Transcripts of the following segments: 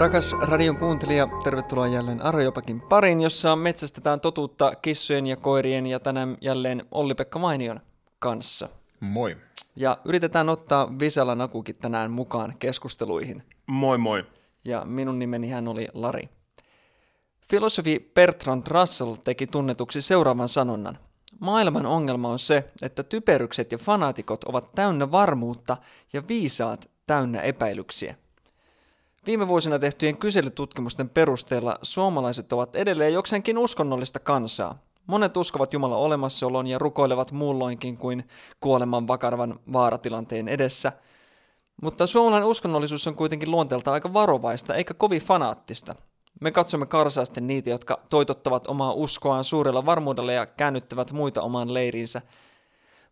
Rakas radion kuuntelija, tervetuloa jälleen Arjopakin pariin, jossa metsästetään totuutta kissojen ja koirien ja tänään jälleen Olli-Pekka Mainion kanssa. Moi. Ja yritetään ottaa Visala Nakukin tänään mukaan keskusteluihin. Moi moi. Ja minun nimeni hän oli Lari. Filosofi Bertrand Russell teki tunnetuksi seuraavan sanonnan. Maailman ongelma on se, että typerykset ja fanaatikot ovat täynnä varmuutta ja viisaat täynnä epäilyksiä. Viime vuosina tehtyjen kyselytutkimusten perusteella suomalaiset ovat edelleen jokseenkin uskonnollista kansaa. Monet uskovat Jumalan olemassaolon ja rukoilevat muulloinkin kuin kuoleman vakavan vaaratilanteen edessä. Mutta suomalainen uskonnollisuus on kuitenkin luonteelta aika varovaista eikä kovin fanaattista. Me katsomme karsaasti niitä, jotka toitottavat omaa uskoaan suurella varmuudella ja käännyttävät muita omaan leiriinsä.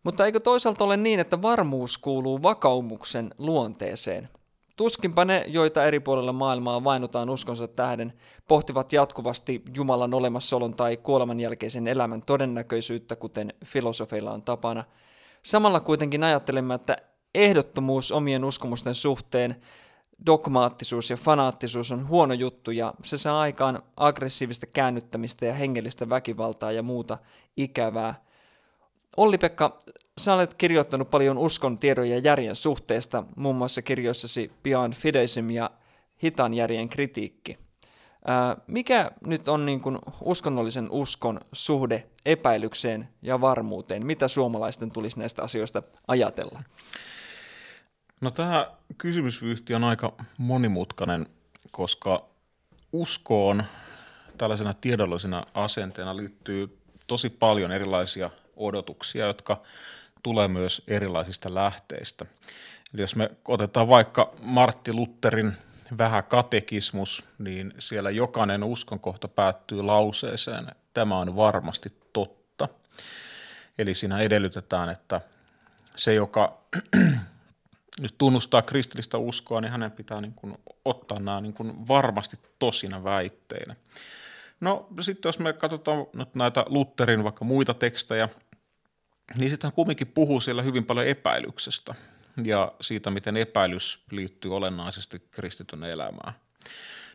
Mutta eikö toisaalta ole niin, että varmuus kuuluu vakaumuksen luonteeseen – Tuskinpa ne, joita eri puolilla maailmaa vainutaan uskonsa tähden, pohtivat jatkuvasti Jumalan olemassaolon tai kuoleman jälkeisen elämän todennäköisyyttä, kuten filosofeilla on tapana. Samalla kuitenkin ajattelemme, että ehdottomuus omien uskomusten suhteen, dogmaattisuus ja fanaattisuus on huono juttu ja se saa aikaan aggressiivista käännyttämistä ja hengellistä väkivaltaa ja muuta ikävää. Olli-Pekka, Sä olet kirjoittanut paljon uskon, tiedon ja järjen suhteesta, muun muassa kirjoissasi Beyond Fideism ja Hitan järjen kritiikki. Mikä nyt on niin kuin uskonnollisen uskon suhde epäilykseen ja varmuuteen? Mitä suomalaisten tulisi näistä asioista ajatella? No tämä kysymysvyyhti on aika monimutkainen, koska uskoon tällaisena tiedollisena asenteena liittyy tosi paljon erilaisia odotuksia, jotka tulee myös erilaisista lähteistä. Eli jos me otetaan vaikka Martti Lutherin vähän katekismus, niin siellä jokainen uskonkohta päättyy lauseeseen, tämä on varmasti totta. Eli siinä edellytetään, että se, joka nyt tunnustaa kristillistä uskoa, niin hänen pitää niin kuin ottaa nämä niin kuin varmasti tosina väitteinä. No sitten jos me katsotaan nyt näitä Lutherin vaikka muita tekstejä, niin sitten hän kumminkin puhuu siellä hyvin paljon epäilyksestä ja siitä, miten epäilys liittyy olennaisesti kristityn elämään.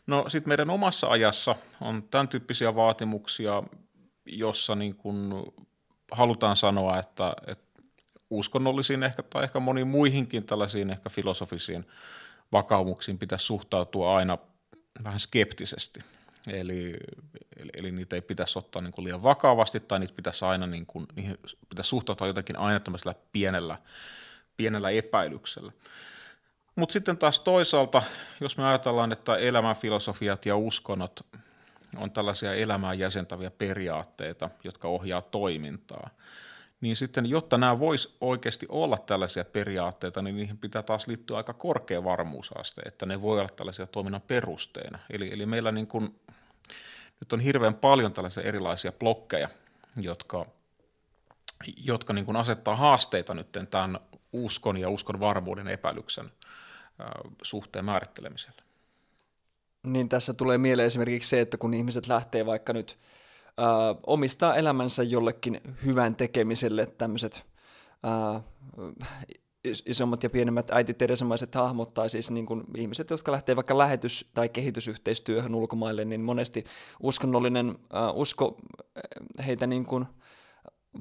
No sitten meidän omassa ajassa on tämän tyyppisiä vaatimuksia, jossa niin kun halutaan sanoa, että, että uskonnollisiin ehkä tai ehkä moniin muihinkin tällaisiin ehkä filosofisiin vakaumuksiin pitäisi suhtautua aina vähän skeptisesti – Eli, eli, eli niitä ei pitäisi ottaa niin kuin liian vakavasti tai niitä pitäisi aina niin kuin, niihin pitäisi suhtautua jotenkin aina tämmöisellä pienellä, pienellä epäilyksellä. Mutta sitten taas toisaalta, jos me ajatellaan, että elämänfilosofiat ja uskonnot on tällaisia elämään jäsentäviä periaatteita, jotka ohjaa toimintaa, niin sitten jotta nämä vois oikeasti olla tällaisia periaatteita, niin niihin pitää taas liittyä aika korkea varmuusaste, että ne voi olla tällaisia toiminnan perusteena. Eli, eli meillä niin kuin nyt on hirveän paljon tällaisia erilaisia blokkeja, jotka, jotka niin kuin asettaa haasteita nyt tämän uskon ja uskon varmuuden epäilyksen suhteen määrittelemiselle. Niin tässä tulee mieleen esimerkiksi se, että kun ihmiset lähtee vaikka nyt äh, omistaa elämänsä jollekin hyvän tekemiselle tämmöiset äh, isommat ja pienemmät äititeresamaiset hahmot tai siis niin kuin ihmiset, jotka lähtee vaikka lähetys- tai kehitysyhteistyöhön ulkomaille, niin monesti uskonnollinen äh, usko heitä niin kuin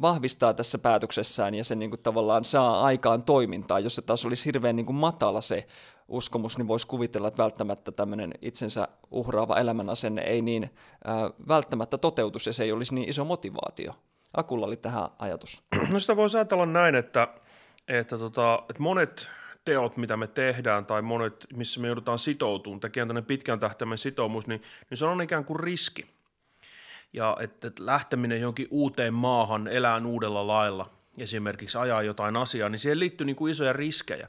vahvistaa tässä päätöksessään ja se niin kuin tavallaan saa aikaan toimintaa. Jos se taas olisi hirveän niin kuin matala se uskomus, niin voisi kuvitella, että välttämättä tämmöinen itsensä uhraava elämänasenne ei niin äh, välttämättä toteutus ja se ei olisi niin iso motivaatio. Akulla oli tähän ajatus. No sitä voisi ajatella näin, että että, tota, että monet teot, mitä me tehdään, tai monet, missä me joudutaan sitoutumaan, tekemään tämmöinen pitkän tähtäimen sitoumus, niin, niin se on ikään kuin riski. Ja että, lähteminen johonkin uuteen maahan, elää uudella lailla, esimerkiksi ajaa jotain asiaa, niin siihen liittyy niin kuin isoja riskejä.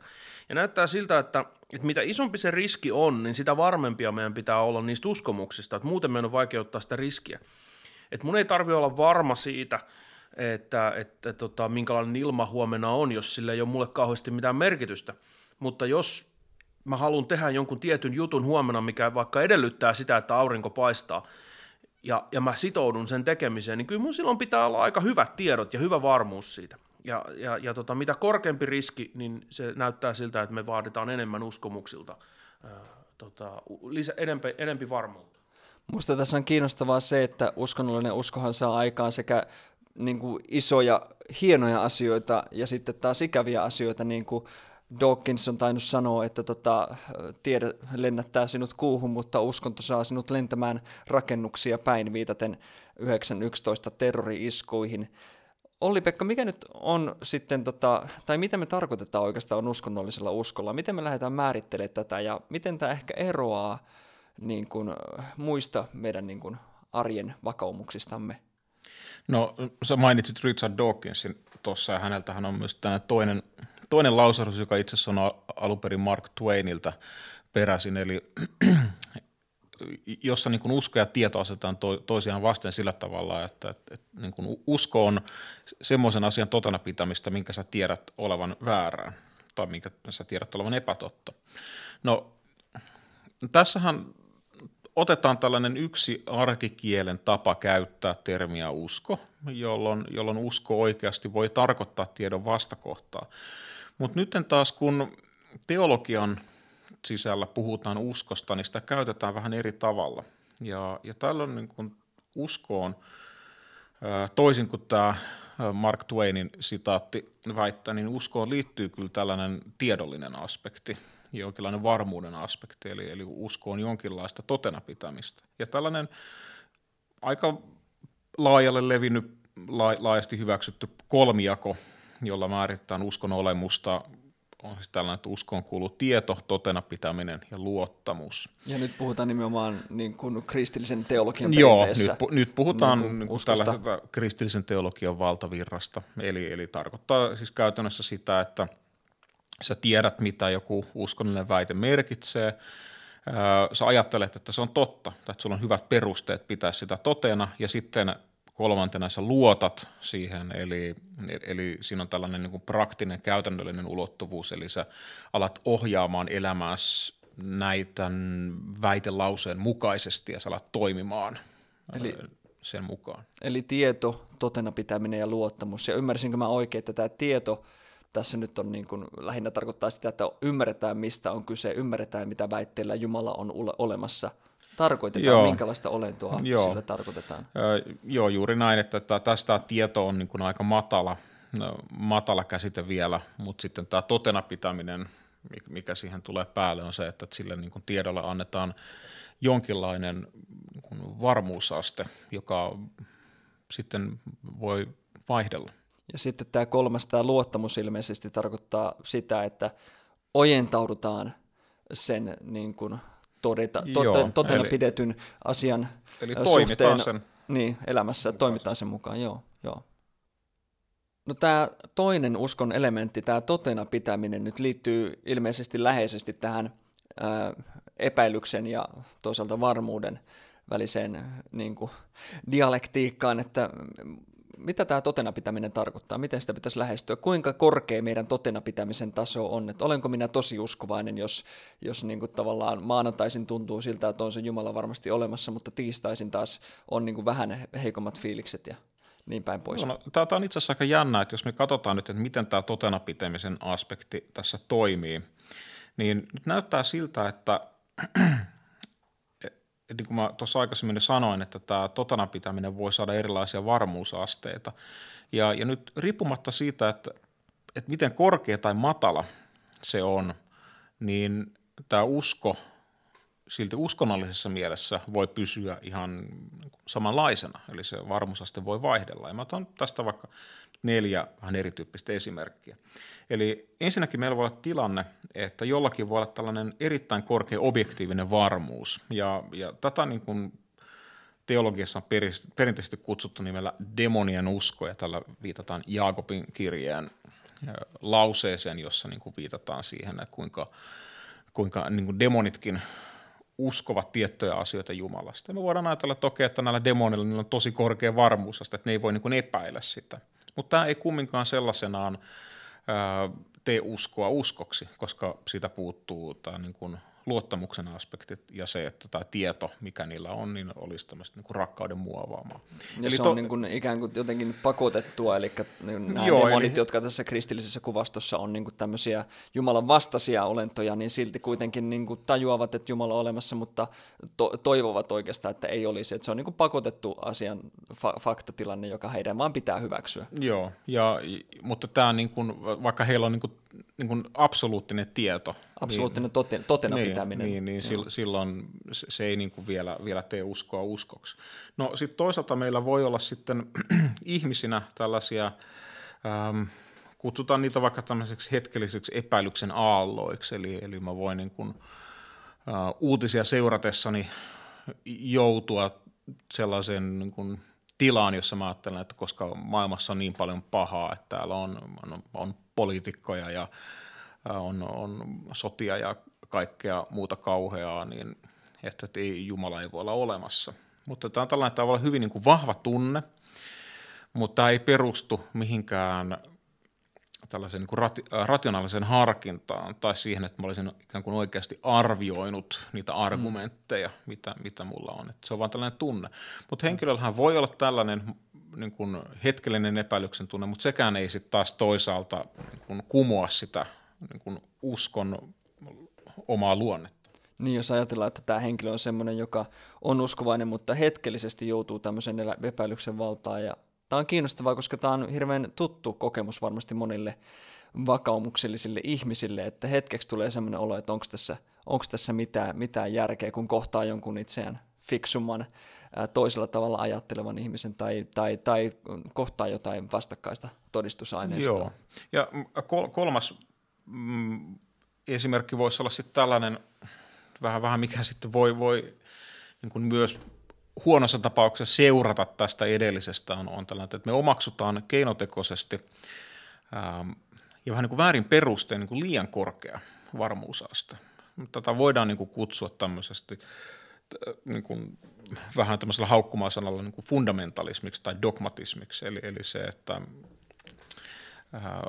Ja näyttää siltä, että, että mitä isompi se riski on, niin sitä varmempia meidän pitää olla niistä uskomuksista, että muuten meidän on vaikea ottaa sitä riskiä. Että mun ei tarvi olla varma siitä, että, että tota, minkälainen ilma huomenna on, jos sillä ei ole mulle kauheasti mitään merkitystä. Mutta jos mä haluan tehdä jonkun tietyn jutun huomenna, mikä vaikka edellyttää sitä, että aurinko paistaa, ja, ja mä sitoudun sen tekemiseen, niin kyllä mun silloin pitää olla aika hyvät tiedot ja hyvä varmuus siitä. Ja, ja, ja tota, mitä korkeampi riski, niin se näyttää siltä, että me vaaditaan enemmän uskomuksilta ää, tota, lisä, enempi, enempi varmuutta. Musta tässä on kiinnostavaa se, että uskonnollinen uskohan saa aikaan sekä niin kuin isoja, hienoja asioita ja sitten taas ikäviä asioita, niin kuin Dawkins on tainnut sanoa, että tota, tiede lennättää sinut kuuhun, mutta uskonto saa sinut lentämään rakennuksia päin viitaten 9.11 terrori-iskuihin. Olli-Pekka, mikä nyt on sitten, tota, tai mitä me tarkoitetaan oikeastaan uskonnollisella uskolla? Miten me lähdetään määrittelemään tätä ja miten tämä ehkä eroaa niin kuin, muista meidän niin kuin, arjen vakaumuksistamme? No, sä mainitsit Richard Dawkinsin tuossa, ja häneltähän on myös tämä toinen, toinen lausahdus, joka itse asiassa on alun perin Mark Twainilta peräisin, eli jossa niin usko ja tieto asetetaan to, toisiaan vasten sillä tavalla, että, että, että niin usko on semmoisen asian totena pitämistä, minkä sä tiedät olevan väärää tai minkä sä tiedät olevan epätotta. No, tässähän otetaan tällainen yksi arkikielen tapa käyttää termiä usko, jolloin, jolloin usko oikeasti voi tarkoittaa tiedon vastakohtaa. Mutta nyt taas kun teologian sisällä puhutaan uskosta, niin sitä käytetään vähän eri tavalla. Ja, ja tällöin niin kun uskoon, toisin kuin tämä Mark Twainin sitaatti väittää, niin uskoon liittyy kyllä tällainen tiedollinen aspekti, jonkinlainen varmuuden aspekti, eli, eli usko on jonkinlaista totena pitämistä. Ja tällainen aika laajalle levinnyt, laajasti hyväksytty kolmijako, jolla määritetään uskon olemusta, on siis tällainen, että uskoon kuuluu tieto, totena pitäminen ja luottamus. Ja nyt puhutaan nimenomaan niin kuin kristillisen teologian Joo, nyt, pu, nyt puhutaan niin kuin niin kuin tällaisesta kristillisen teologian valtavirrasta. Eli, eli tarkoittaa siis käytännössä sitä, että sä tiedät, mitä joku uskonnollinen väite merkitsee, sä ajattelet, että se on totta, että sulla on hyvät perusteet pitää sitä totena, ja sitten kolmantena sä luotat siihen, eli, eli siinä on tällainen niin kuin praktinen, käytännöllinen ulottuvuus, eli sä alat ohjaamaan elämääsi näitä väitelauseen mukaisesti ja sä alat toimimaan eli, sen mukaan. Eli tieto, totena pitäminen ja luottamus. Ja ymmärsinkö mä oikein, että tämä tieto tässä nyt on niin kuin, lähinnä tarkoittaa sitä, että ymmärretään mistä on kyse, ymmärretään mitä väitteillä Jumala on olemassa – tarkoitetaan, joo. minkälaista olentoa joo. sillä tarkoitetaan? Ö, joo, juuri näin, että tästä tieto on niin kuin aika matala, matala käsite vielä, mutta sitten tämä totena pitäminen, mikä siihen tulee päälle, on se, että sille niin kuin tiedolle annetaan jonkinlainen niin kuin varmuusaste, joka sitten voi vaihdella. Ja sitten tämä kolmas, tämä luottamus ilmeisesti tarkoittaa sitä, että ojentaudutaan sen niin kuin todeta, Joo, totena eli, pidetyn asian eli suhteen sen. Niin, elämässä, mukaan. toimitaan sen mukaan, joo. joo. No tämä toinen uskon elementti, tämä totena pitäminen, nyt liittyy ilmeisesti läheisesti tähän ää, epäilyksen ja toisaalta varmuuden väliseen niin kuin, dialektiikkaan, että mitä tämä totena pitäminen tarkoittaa, miten sitä pitäisi lähestyä, kuinka korkea meidän totena pitämisen taso on, että olenko minä tosi uskovainen, jos, jos niin kuin tavallaan maanantaisin tuntuu siltä, että on se Jumala varmasti olemassa, mutta tiistaisin taas on niin kuin vähän heikommat fiilikset ja niin päin pois. No, tämä on itse asiassa aika jännä, että jos me katsotaan nyt, että miten tämä totena pitämisen aspekti tässä toimii, niin nyt näyttää siltä, että et niin kuin mä tuossa aikaisemmin sanoin, että tämä totana pitäminen voi saada erilaisia varmuusasteita. Ja, ja nyt riippumatta siitä, että, että miten korkea tai matala se on, niin tämä usko silti uskonnollisessa mielessä voi pysyä ihan samanlaisena, eli se varmuusaste voi vaihdella. Ja mä otan tästä vaikka neljä vähän erityyppistä esimerkkiä. Eli ensinnäkin meillä voi olla tilanne, että jollakin voi olla tällainen erittäin korkea objektiivinen varmuus, ja, ja tätä niin kuin teologiassa on perinteisesti kutsuttu nimellä demonien usko, ja tällä viitataan Jaakobin kirjeen lauseeseen, jossa niin kuin viitataan siihen, että kuinka, kuinka niin kuin demonitkin uskovat tiettyjä asioita Jumalasta. Ja me voidaan ajatella, että okei, että näillä demonilla niillä on tosi korkea varmuus, että ne ei voi niin kuin epäillä sitä. Mutta tämä ei kumminkaan sellaisenaan ää, tee uskoa uskoksi, koska siitä puuttuu tämä niin kuin luottamuksen aspektit ja se, että tämä tieto, mikä niillä on, niin olisi tämmöistä niin kuin rakkauden muovaamaa. Ja eli se on to... niin kuin ikään kuin jotenkin pakotettua, eli nämä Joo, demonit, eli... jotka tässä kristillisessä kuvastossa on niin kuin tämmöisiä Jumalan vastaisia olentoja, niin silti kuitenkin niin kuin tajuavat, että Jumala on olemassa, mutta to- toivovat oikeastaan, että ei olisi. Että se on niin kuin pakotettu asian fa- faktatilanne, joka heidän vaan pitää hyväksyä. Joo, ja, mutta tämä niin kuin, vaikka heillä on niin kuin, niin kuin absoluuttinen tieto. Absoluuttinen niin, toten, totena niin, pitäminen. Niin, niin silloin se ei niin kuin vielä, vielä tee uskoa uskoksi. No sitten toisaalta meillä voi olla sitten ihmisinä tällaisia... Ähm, kutsutaan niitä vaikka tämmöiseksi hetkelliseksi epäilyksen aalloiksi, eli, eli mä voin niin kuin, uh, uutisia seuratessani joutua sellaiseen niin kuin, tilaan, jossa mä ajattelen, että koska maailmassa on niin paljon pahaa, että täällä on, on, on poliitikkoja ja on, on sotia ja kaikkea muuta kauheaa, niin että ei, Jumala ei voi olla olemassa. Mutta tämä on tällainen tavalla hyvin niin kuin vahva tunne, mutta tämä ei perustu mihinkään tällaiseen niin kuin rati, rationaaliseen harkintaan tai siihen, että mä olisin ikään kuin oikeasti arvioinut niitä mm. argumentteja, mm. mitä, mitä mulla on. Että se on vain tällainen tunne. Mutta henkilöllähän voi olla tällainen niin kuin hetkellinen epäilyksen tunne, mutta sekään ei sitten taas toisaalta niin kuin kumoa sitä niin kuin uskon omaa luonnetta. Niin, jos ajatellaan, että tämä henkilö on sellainen, joka on uskovainen, mutta hetkellisesti joutuu tämmöisen epäilyksen valtaan ja Tämä on kiinnostavaa, koska tämä on hirveän tuttu kokemus varmasti monille vakaumuksellisille ihmisille, että hetkeksi tulee sellainen olo, että onko tässä, onko tässä mitään, mitään järkeä, kun kohtaa jonkun itseään fiksumman, toisella tavalla ajattelevan ihmisen tai, tai, tai kohtaa jotain vastakkaista todistusaineistoa. Joo, ja kol- kolmas mm, esimerkki voisi olla sitten tällainen, vähän, vähän mikä sitten voi, voi niin kuin myös huonossa tapauksessa seurata tästä edellisestä on, on tällainen, että me omaksutaan keinotekoisesti ää, ja vähän niin kuin väärin perusteen niin kuin liian korkea varmuusaste. Tätä voidaan niin kuin kutsua tämmöisesti niin kuin, vähän tämmöisellä haukkumasanalla niin kuin fundamentalismiksi tai dogmatismiksi, eli, eli se, että ää,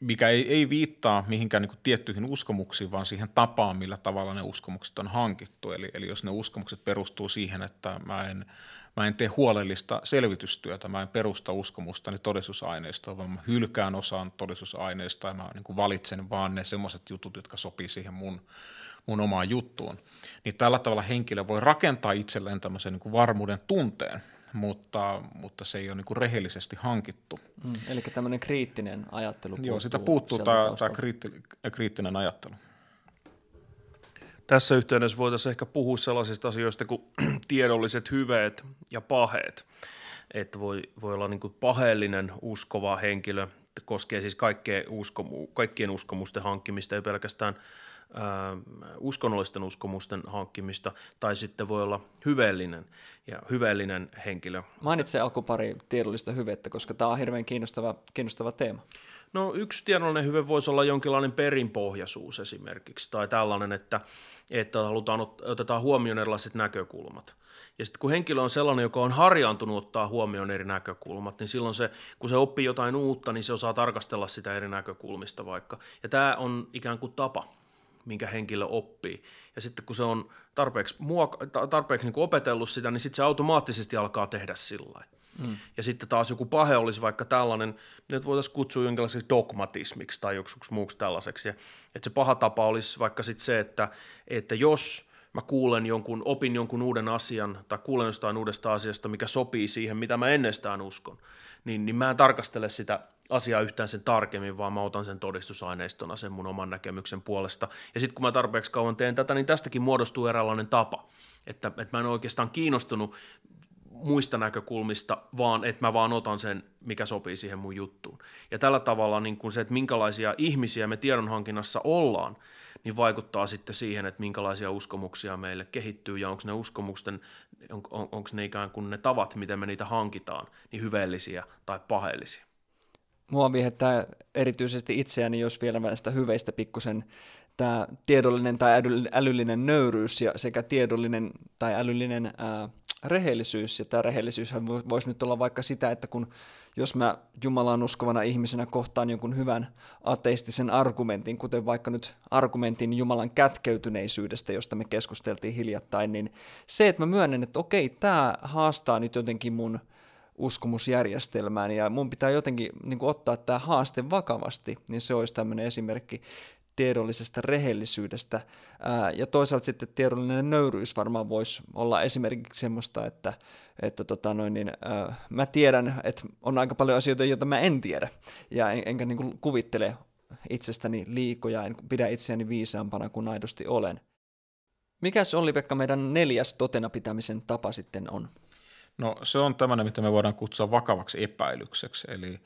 mikä ei, ei viittaa mihinkään niin kuin tiettyihin uskomuksiin, vaan siihen tapaan, millä tavalla ne uskomukset on hankittu. Eli, eli jos ne uskomukset perustuu siihen, että mä en, mä en tee huolellista selvitystyötä, mä en perusta uskomustani todistusaineistoon, vaan mä hylkään osaan todistusaineistoa ja mä niin kuin valitsen vaan ne semmoiset jutut, jotka sopii siihen mun, mun omaan juttuun. Niin tällä tavalla henkilö voi rakentaa itselleen tämmöisen niin kuin varmuuden tunteen, mutta, mutta se ei ole niin kuin rehellisesti hankittu. Mm, eli tämmöinen kriittinen ajattelu puuttuu. Joo, sitä puuttuu tämä, tämä kriitti, kriittinen ajattelu. Tässä yhteydessä voitaisiin ehkä puhua sellaisista asioista kuin tiedolliset hyveet ja paheet. Että voi, voi olla niin paheellinen uskova henkilö, koskee siis kaikkien, uskomu, kaikkien uskomusten hankkimista, ei pelkästään uskonnollisten uskomusten hankkimista, tai sitten voi olla hyveellinen ja hyveellinen henkilö. Mainitse alku pari tiedollista hyvettä, koska tämä on hirveän kiinnostava, kiinnostava teema. No yksi tiedollinen hyve voisi olla jonkinlainen perinpohjaisuus esimerkiksi, tai tällainen, että, että halutaan ot, otetaan huomioon erilaiset näkökulmat. Ja sitten kun henkilö on sellainen, joka on harjaantunut ottaa huomioon eri näkökulmat, niin silloin se, kun se oppii jotain uutta, niin se osaa tarkastella sitä eri näkökulmista vaikka. Ja tämä on ikään kuin tapa minkä henkilö oppii. Ja sitten kun se on tarpeeksi, muok- tarpeeksi niin kuin opetellut sitä, niin sitten se automaattisesti alkaa tehdä sillä mm. Ja sitten taas joku pahe olisi vaikka tällainen, että voitaisiin kutsua jonkinlaiseksi dogmatismiksi tai joksikin muuksi tällaiseksi. Ja, että se paha tapa olisi vaikka sitten se, että, että jos mä kuulen jonkun, opin jonkun uuden asian tai kuulen jostain uudesta asiasta, mikä sopii siihen, mitä mä ennestään uskon, niin, niin mä en tarkastele sitä asiaa yhtään sen tarkemmin, vaan mä otan sen todistusaineistona sen mun oman näkemyksen puolesta. Ja sitten kun mä tarpeeksi kauan teen tätä, niin tästäkin muodostuu eräänlainen tapa, että, että mä en oikeastaan kiinnostunut muista näkökulmista, vaan että mä vaan otan sen, mikä sopii siihen mun juttuun. Ja tällä tavalla niin kun se, että minkälaisia ihmisiä me tiedonhankinnassa ollaan, niin vaikuttaa sitten siihen, että minkälaisia uskomuksia meille kehittyy ja onko ne uskomusten, on, on, onko ne ikään kuin ne tavat, miten me niitä hankitaan, niin hyveellisiä tai paheellisia. Mua viehättää erityisesti itseäni, jos vielä näistä hyveistä pikkusen tämä tiedollinen tai älyllinen nöyryys ja sekä tiedollinen tai älyllinen ää, rehellisyys. Ja tämä rehellisyyshän voisi nyt olla vaikka sitä, että kun jos mä Jumalaan uskovana ihmisenä kohtaan jonkun hyvän ateistisen argumentin, kuten vaikka nyt argumentin Jumalan kätkeytyneisyydestä, josta me keskusteltiin hiljattain, niin se, että mä myönnän, että okei, tämä haastaa nyt jotenkin mun uskomusjärjestelmään ja mun pitää jotenkin niin ottaa tämä haaste vakavasti, niin se olisi tämmöinen esimerkki tiedollisesta rehellisyydestä. Ja toisaalta sitten tiedollinen nöyryys varmaan voisi olla esimerkiksi semmoista, että, että tota noin, niin, mä tiedän, että on aika paljon asioita, joita mä en tiedä, ja en, enkä niin kuin kuvittele itsestäni liikoja, en pidä itseäni viisaampana kuin aidosti olen. Mikäs oli Pekka meidän neljäs totena pitämisen tapa sitten on? No se on tämmöinen, mitä me voidaan kutsua vakavaksi epäilykseksi, eli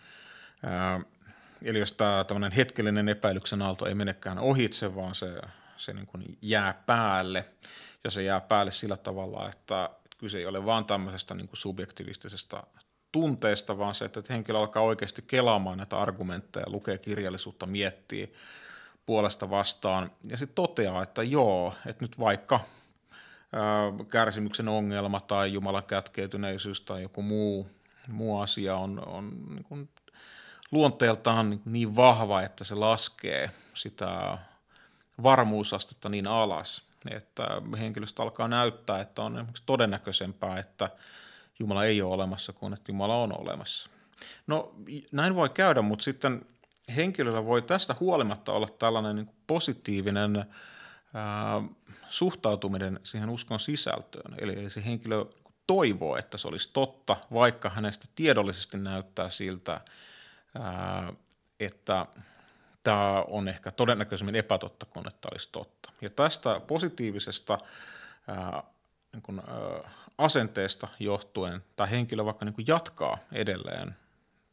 ää, Eli jos tämä tämmöinen hetkellinen epäilyksen aalto ei menekään ohitse, vaan se, se niin kuin jää päälle, ja se jää päälle sillä tavalla, että kyse ei ole vaan tämmöisestä niin kuin subjektivistisesta tunteesta, vaan se, että henkilö alkaa oikeasti kelaamaan näitä argumentteja, lukee kirjallisuutta, miettii puolesta vastaan, ja sitten toteaa, että joo, että nyt vaikka kärsimyksen ongelma tai Jumalan kätkeytyneisyys tai joku muu, muu asia on, on niin kuin luonteeltaan niin vahva, että se laskee sitä varmuusastetta niin alas, että henkilöstö alkaa näyttää, että on todennäköisempää, että Jumala ei ole olemassa kuin että Jumala on olemassa. No näin voi käydä, mutta sitten henkilöllä voi tästä huolimatta olla tällainen niin positiivinen ää, suhtautuminen siihen uskon sisältöön. Eli se henkilö toivoo, että se olisi totta, vaikka hänestä tiedollisesti näyttää siltä, että tämä on ehkä todennäköisemmin epätotta kuin että olisi totta. Ja tästä positiivisesta niin asenteesta johtuen tämä henkilö vaikka niin jatkaa edelleen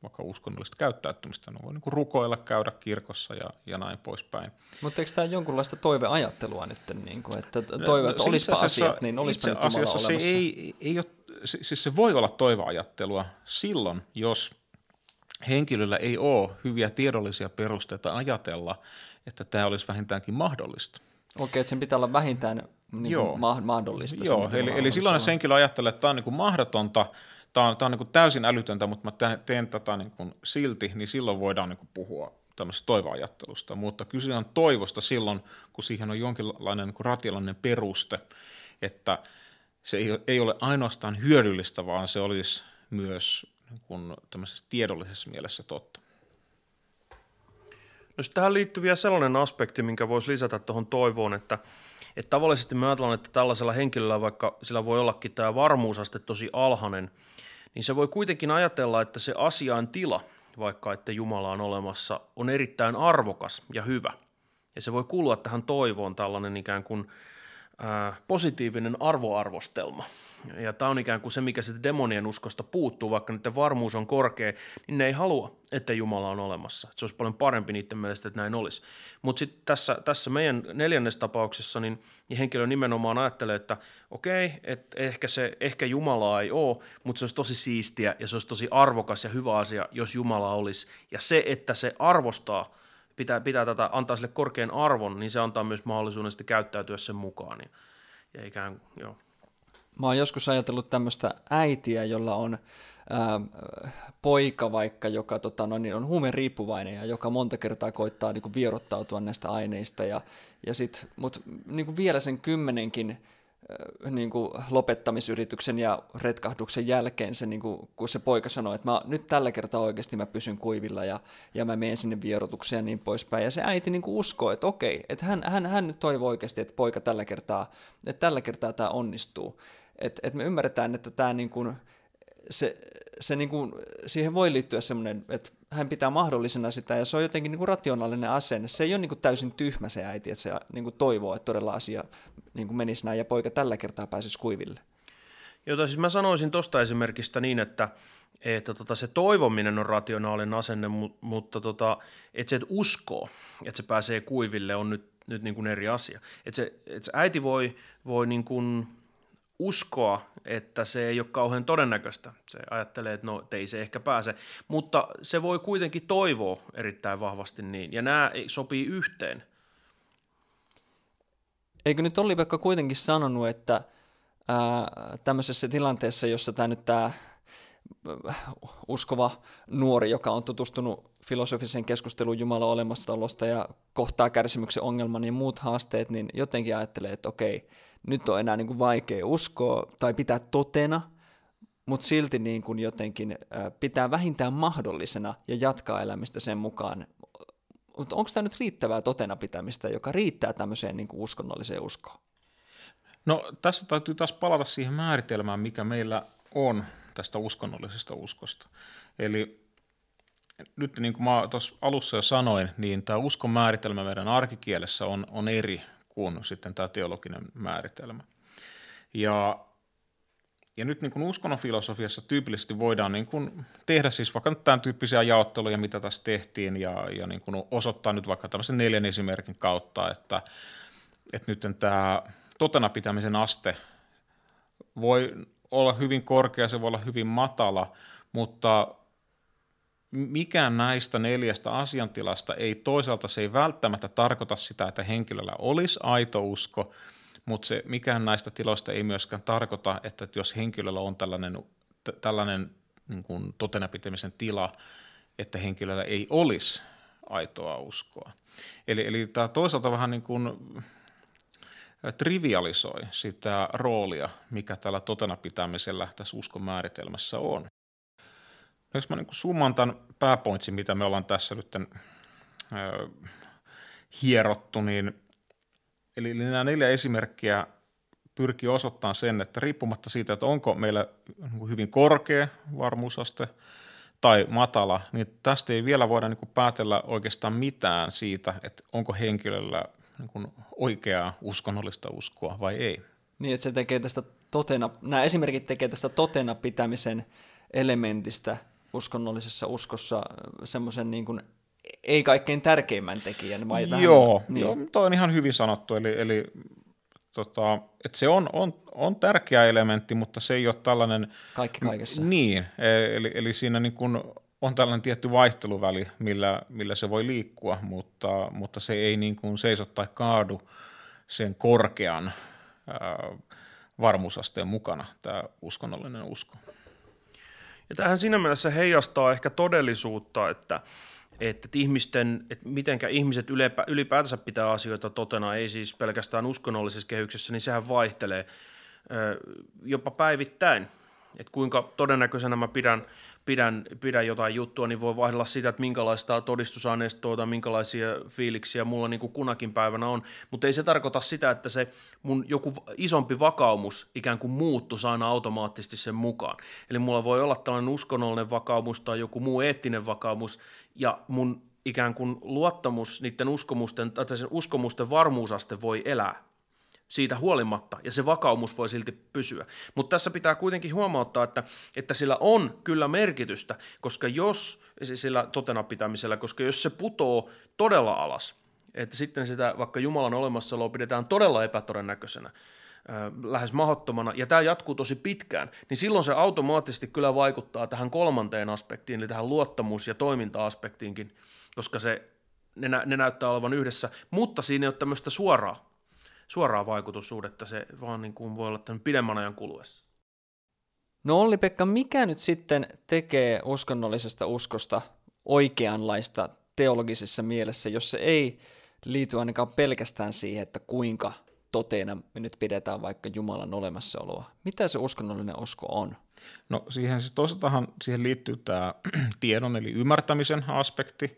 vaikka uskonnollista käyttäytymistä. Ne voi niin rukoilla, käydä kirkossa ja, ja näin poispäin. Mutta eikö tämä jonkunlaista toiveajattelua nyt, niin kuin, että toive, että no, olisipa asiat, niin olisipa nyt Jumala se ei, ei ole, siis se voi olla toiveajattelua silloin, jos henkilöllä ei ole hyviä tiedollisia perusteita ajatella, että tämä olisi vähintäänkin mahdollista. Okei, että sen pitää olla vähintään niin Joo. Ma- mahdollista. Joo, eli, eli silloin jos henkilö ajattelee, että tämä on niin kuin mahdotonta, tämä on, tämä on niin kuin täysin älytöntä, mutta mä teen tätä niin kuin silti, niin silloin voidaan niin kuin puhua tämmöisestä toivoajattelusta. Mutta kyse on toivosta silloin, kun siihen on jonkinlainen niin kuin rationaalinen peruste, että se ei, ei ole ainoastaan hyödyllistä, vaan se olisi myös niin kuin tämmöisessä tiedollisessa mielessä totta. No tähän liittyy vielä sellainen aspekti, minkä voisi lisätä tuohon toivoon, että, että tavallisesti me ajatellaan, että tällaisella henkilöllä, vaikka sillä voi ollakin tämä varmuusaste tosi alhainen, niin se voi kuitenkin ajatella, että se asian tila, vaikka että Jumala on olemassa, on erittäin arvokas ja hyvä. Ja se voi kuulua tähän toivoon tällainen ikään kuin positiivinen arvoarvostelma. Ja tämä on ikään kuin se, mikä sitten demonien uskosta puuttuu, vaikka niiden varmuus on korkea, niin ne ei halua, että Jumala on olemassa. se olisi paljon parempi niiden mielestä, että näin olisi. Mutta sitten tässä, tässä meidän neljännes tapauksessa, niin, niin henkilö nimenomaan ajattelee, että okei, että ehkä, se, ehkä Jumalaa ei ole, mutta se olisi tosi siistiä ja se olisi tosi arvokas ja hyvä asia, jos Jumala olisi. Ja se, että se arvostaa, pitää, pitää tätä, antaa sille korkean arvon, niin se antaa myös mahdollisuuden sitten käyttäytyä sen mukaan. Ja, ja ikään, joo. Mä oon joskus ajatellut tämmöistä äitiä, jolla on ää, poika vaikka, joka tota, no, niin on huumeriippuvainen ja joka monta kertaa koittaa niin kuin, vierottautua näistä aineista. Ja, ja sit, mut niin kuin vielä sen kymmenenkin niin kuin lopettamisyrityksen ja retkahduksen jälkeen se, niin kuin, kun se poika sanoi, että mä, nyt tällä kertaa oikeasti mä pysyn kuivilla ja, ja mä menen sinne vierotukseen ja niin poispäin. Ja se äiti niin kuin uskoo, että okei, että hän, hän, hän nyt toivoo oikeasti, että poika tällä kertaa, että tällä kertaa tämä onnistuu. Että et me ymmärretään, että tämä niin kuin, se, se niin kuin, siihen voi liittyä semmoinen, että hän pitää mahdollisena sitä, ja se on jotenkin niin kuin rationaalinen asenne. Se ei ole niin kuin täysin tyhmä se äiti, että se niin kuin toivoo, että todella asia niin kuin menisi näin, ja poika tällä kertaa pääsisi kuiville. Jota siis mä sanoisin tuosta esimerkistä niin, että, että tota, se toivominen on rationaalinen asenne, mutta tota, että se, että uskoo, että se pääsee kuiville, on nyt, nyt niin kuin eri asia. Että se, että se äiti voi, voi niin kuin uskoa, että se ei ole kauhean todennäköistä. Se ajattelee, että no ei se ehkä pääse, mutta se voi kuitenkin toivoa erittäin vahvasti niin, ja nämä sopii yhteen. Eikö nyt Olli-Pekka kuitenkin sanonut, että ää, tämmöisessä tilanteessa, jossa tämä nyt tämä uskova nuori, joka on tutustunut filosofisen keskusteluun Jumalan olemassaolosta ja kohtaa kärsimyksen ongelman ja muut haasteet, niin jotenkin ajattelee, että okei, nyt on enää niin kuin vaikea uskoa tai pitää totena, mutta silti niin kuin jotenkin pitää vähintään mahdollisena ja jatkaa elämistä sen mukaan. Mutta onko tämä nyt riittävää totena pitämistä, joka riittää tämmöiseen niin kuin uskonnolliseen uskoon? No tässä täytyy taas palata siihen määritelmään, mikä meillä on tästä uskonnollisesta uskosta. Eli nyt niin kuin mä tuossa alussa jo sanoin, niin tämä uskon määritelmä meidän arkikielessä on, on eri kuin sitten tämä teologinen määritelmä. Ja, ja nyt niin kuin uskonnon filosofiassa tyypillisesti voidaan niin kuin tehdä siis vaikka tämän tyyppisiä jaotteluja, mitä tässä tehtiin, ja, ja niin kuin osoittaa nyt vaikka tämmöisen neljän esimerkin kautta, että, että nyt tämä totena pitämisen aste voi olla hyvin korkea, se voi olla hyvin matala, mutta mikään näistä neljästä asiantilasta ei toisaalta, se ei välttämättä tarkoita sitä, että henkilöllä olisi aito usko, mutta se, mikään näistä tiloista ei myöskään tarkoita, että jos henkilöllä on tällainen, t- tällainen niin kuin totenapitämisen tila, että henkilöllä ei olisi aitoa uskoa. Eli, eli tämä toisaalta vähän niin kuin trivialisoi sitä roolia, mikä tällä totena pitämisellä tässä uskon määritelmässä on. Jos mä niin summan tämän pääpointsin, mitä me ollaan tässä nyt äh, hierottu, niin eli, eli nämä neljä esimerkkiä pyrkii osoittamaan sen, että riippumatta siitä, että onko meillä niin hyvin korkea varmuusaste tai matala, niin tästä ei vielä voida niin päätellä oikeastaan mitään siitä, että onko henkilöllä niin oikeaa uskonnollista uskoa vai ei. Niin, että se tekee tästä totena, nämä esimerkit tekee tästä totena pitämisen elementistä uskonnollisessa uskossa semmoisen niin kuin ei kaikkein tärkeimmän tekijän. Vai joo, niin. joo, toi on ihan hyvin sanottu, eli, eli tota, että se on, on, on tärkeä elementti, mutta se ei ole tällainen... Kaikki kaikessa. Niin, e, eli, eli siinä niin kuin on tällainen tietty vaihteluväli, millä, millä se voi liikkua, mutta, mutta se ei niin kuin seiso tai kaadu sen korkean ää, varmuusasteen mukana, tämä uskonnollinen usko. Ja tähän siinä mielessä heijastaa ehkä todellisuutta, että, että ihmisten, että mitenkä ihmiset ylipä, ylipäätänsä pitää asioita totena, ei siis pelkästään uskonnollisessa kehyksessä, niin sehän vaihtelee jopa päivittäin että kuinka todennäköisenä mä pidän, pidän, pidän jotain juttua, niin voi vaihdella sitä, että minkälaista todistusaineistoa tai minkälaisia fiiliksiä mulla niin kuin kunakin päivänä on, mutta ei se tarkoita sitä, että se mun joku isompi vakaumus ikään kuin muuttuisi aina automaattisesti sen mukaan. Eli mulla voi olla tällainen uskonnollinen vakaumus tai joku muu eettinen vakaumus, ja mun ikään kuin luottamus niiden uskomusten, tai sen uskomusten varmuusaste voi elää siitä huolimatta, ja se vakaumus voi silti pysyä. Mutta tässä pitää kuitenkin huomauttaa, että, että sillä on kyllä merkitystä, koska jos, sillä totena pitämisellä, koska jos se putoo todella alas, että sitten sitä vaikka Jumalan olemassaoloa pidetään todella epätodennäköisenä, lähes mahdottomana, ja tämä jatkuu tosi pitkään, niin silloin se automaattisesti kyllä vaikuttaa tähän kolmanteen aspektiin, eli tähän luottamus- ja toiminta-aspektiinkin, koska se, ne, ne näyttää olevan yhdessä, mutta siinä ei ole tämmöistä suoraa suoraa vaikutussuhdetta, se vaan niin kuin voi olla tämän pidemmän ajan kuluessa. No Olli-Pekka, mikä nyt sitten tekee uskonnollisesta uskosta oikeanlaista teologisessa mielessä, jos se ei liity ainakaan pelkästään siihen, että kuinka toteena me nyt pidetään vaikka Jumalan olemassaoloa. Mitä se uskonnollinen usko on? No siihen siis toisaaltahan siihen liittyy tämä tiedon eli ymmärtämisen aspekti,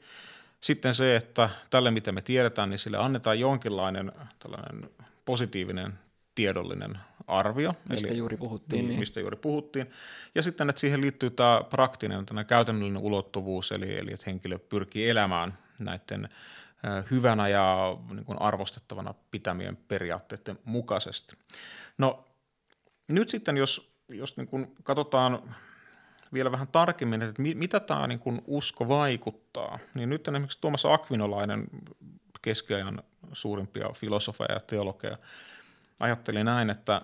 sitten se, että tälle mitä me tiedetään, niin sille annetaan jonkinlainen tällainen positiivinen tiedollinen arvio. Mistä eli, juuri puhuttiin. Niin, niin. Mistä juuri puhuttiin. Ja sitten, että siihen liittyy tämä praktinen, tämä käytännöllinen ulottuvuus, eli, eli että henkilö pyrkii elämään näiden hyvänä ja niin kuin arvostettavana pitämien periaatteiden mukaisesti. No nyt sitten, jos, jos niin kuin katsotaan vielä vähän tarkemmin, että mitä tämä niin kuin usko vaikuttaa, niin nyt esimerkiksi Tuomas Akvinolainen, keskiajan suurimpia filosofeja ja teologeja, ajatteli näin, että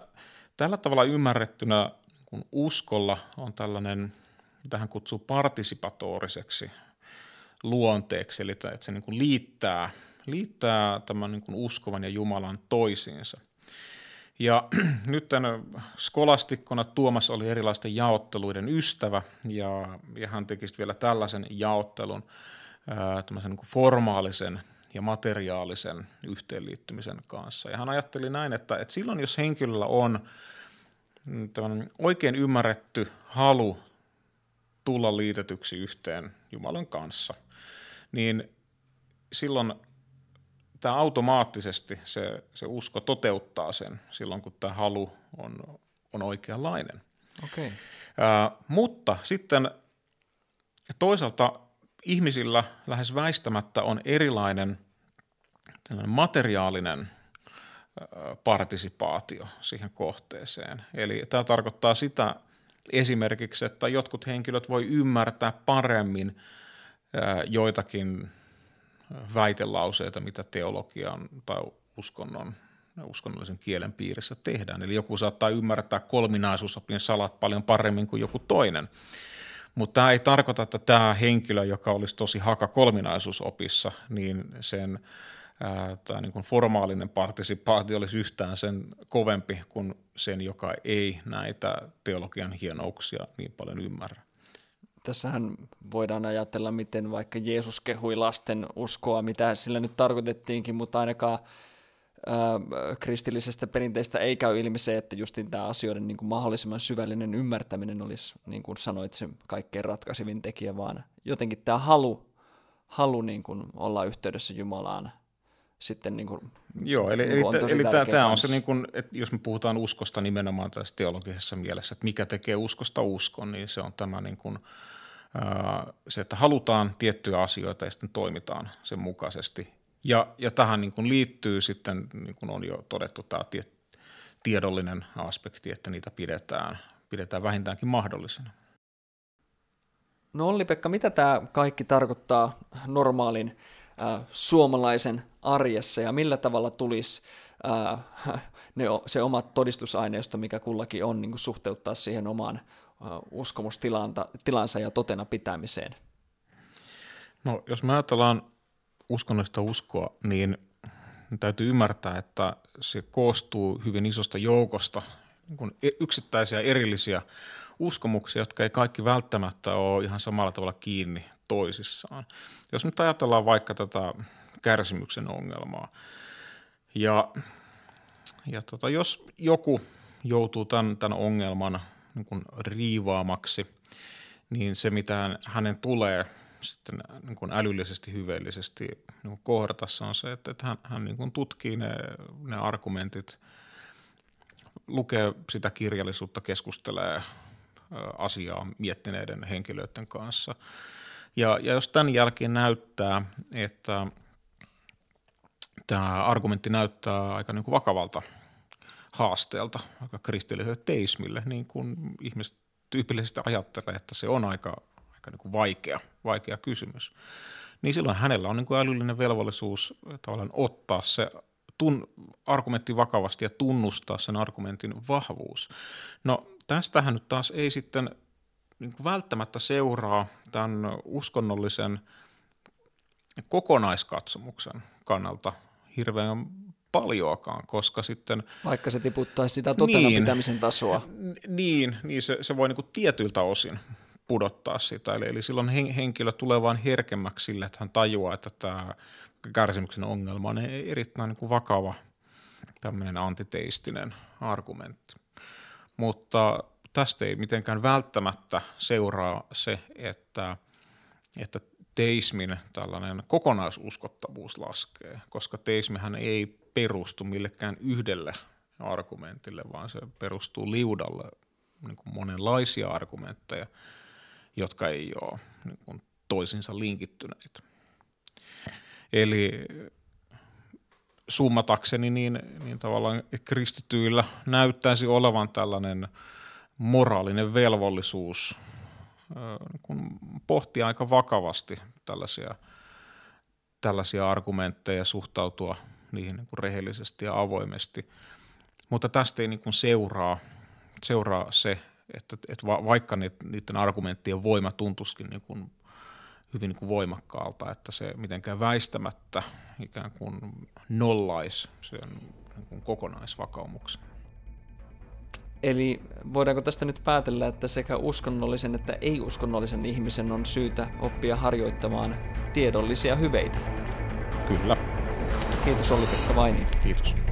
Tällä tavalla ymmärrettynä kun uskolla on tällainen, tähän kutsuu partisipatoriseksi luonteeksi, eli että se niin kuin liittää, liittää tämän niin kuin uskovan ja Jumalan toisiinsa. Ja nyt tämän skolastikkona Tuomas oli erilaisten jaotteluiden ystävä, ja, ja hän teki vielä tällaisen jaottelun, tämmöisen niin formaalisen ja materiaalisen yhteenliittymisen kanssa. Ja hän ajatteli näin, että, että silloin jos henkilöllä on oikein ymmärretty halu tulla liitetyksi yhteen Jumalan kanssa, niin silloin tämä automaattisesti se, se usko toteuttaa sen silloin, kun tämä halu on, on oikeanlainen. Okay. Ää, mutta sitten toisaalta ihmisillä lähes väistämättä on erilainen materiaalinen partisipaatio siihen kohteeseen. Eli tämä tarkoittaa sitä esimerkiksi, että jotkut henkilöt voi ymmärtää paremmin joitakin väitelauseita, mitä teologian tai uskonnon uskonnollisen kielen piirissä tehdään. Eli joku saattaa ymmärtää kolminaisuusopin salat paljon paremmin kuin joku toinen. Mutta tämä ei tarkoita, että tämä henkilö, joka olisi tosi haka kolminaisuusopissa, niin sen tämä niin kuin formaalinen partisipaatio olisi yhtään sen kovempi kuin sen, joka ei näitä teologian hienouksia niin paljon ymmärrä. Tässähän voidaan ajatella, miten vaikka Jeesus kehui lasten uskoa, mitä sillä nyt tarkoitettiinkin, mutta ainakaan kristillisestä perinteistä ei käy ilmi se, että justin tämä asioiden niin kuin mahdollisimman syvällinen ymmärtäminen olisi, niin kuin sanoit, se kaikkein ratkaisevin tekijä, vaan jotenkin tämä halu, halu niin kuin olla yhteydessä Jumalaan – sitten niin kuin, Joo, eli, niin kuin eli, eli tämä, tämä on se, niin kuin, että jos me puhutaan uskosta nimenomaan tässä teologisessa mielessä, että mikä tekee uskosta uskon, niin se on tämä niin kuin, se, että halutaan tiettyjä asioita ja sitten toimitaan sen mukaisesti. Ja, ja tähän niin kuin liittyy sitten, niin kuin on jo todettu, tämä tie, tiedollinen aspekti, että niitä pidetään, pidetään vähintäänkin mahdollisena. No Olli-Pekka, mitä tämä kaikki tarkoittaa normaalin suomalaisen arjessa ja millä tavalla tulisi ne, se todistusaineisto, mikä kullakin on, niin suhteuttaa siihen omaan uskomustilansa ja totena pitämiseen? No, jos me ajatellaan uskonnollista uskoa, niin täytyy ymmärtää, että se koostuu hyvin isosta joukosta niin e-, yksittäisiä erillisiä uskomuksia, jotka ei kaikki välttämättä ole ihan samalla tavalla kiinni toisissaan. Jos nyt ajatellaan vaikka tätä kärsimyksen ongelmaa, ja, ja tota, jos joku joutuu tämän, tämän ongelman niin kuin riivaamaksi, niin se mitä hänen tulee sitten niin kuin älyllisesti, hyveellisesti niin kuin kohdatassa on se, että, että hän, hän niin kuin tutkii ne, ne argumentit, lukee sitä kirjallisuutta, keskustelee asiaa miettineiden henkilöiden kanssa – ja, ja jos tämän jälkeen näyttää, että tämä argumentti näyttää aika niin kuin vakavalta haasteelta, aika kristilliselle teismille, niin kuin ihmiset tyypillisesti ajattelee, että se on aika, aika niin kuin vaikea, vaikea kysymys, niin silloin hänellä on niin kuin älyllinen velvollisuus tavallaan ottaa se tun, argumentti vakavasti ja tunnustaa sen argumentin vahvuus. No tästähän nyt taas ei sitten niin kuin välttämättä seuraa tämän uskonnollisen kokonaiskatsomuksen kannalta hirveän paljoakaan, koska sitten... Vaikka se tiputtaisi sitä totena niin, pitämisen tasoa. Niin, niin se, se voi niin kuin tietyiltä osin pudottaa sitä. Eli, eli silloin henkilö tulee vain herkemmäksi sille, että hän tajuaa, että tämä kärsimyksen ongelma on erittäin niin kuin vakava tämmöinen antiteistinen argumentti. Mutta tästä ei mitenkään välttämättä seuraa se, että, että teismin tällainen kokonaisuskottavuus laskee, koska teismihän ei perustu millekään yhdelle argumentille, vaan se perustuu liudalle niin kuin monenlaisia argumentteja, jotka ei ole niin kuin toisinsa linkittyneitä. Eli summatakseni, niin, niin tavallaan kristityillä näyttäisi olevan tällainen – moraalinen velvollisuus kun pohtii aika vakavasti tällaisia, tällaisia argumentteja ja suhtautua niihin niin kuin rehellisesti ja avoimesti. Mutta tästä ei niin kuin seuraa, seuraa se, että, että va, vaikka niiden argumenttien voima tuntuisikin niin kuin hyvin niin kuin voimakkaalta, että se mitenkään väistämättä ikään kuin nollaisi sen niin kuin kokonaisvakaumuksen. Eli voidaanko tästä nyt päätellä, että sekä uskonnollisen että ei-uskonnollisen ihmisen on syytä oppia harjoittamaan tiedollisia hyveitä? Kyllä. Kiitos Olli-Pekka Vaini. Kiitos.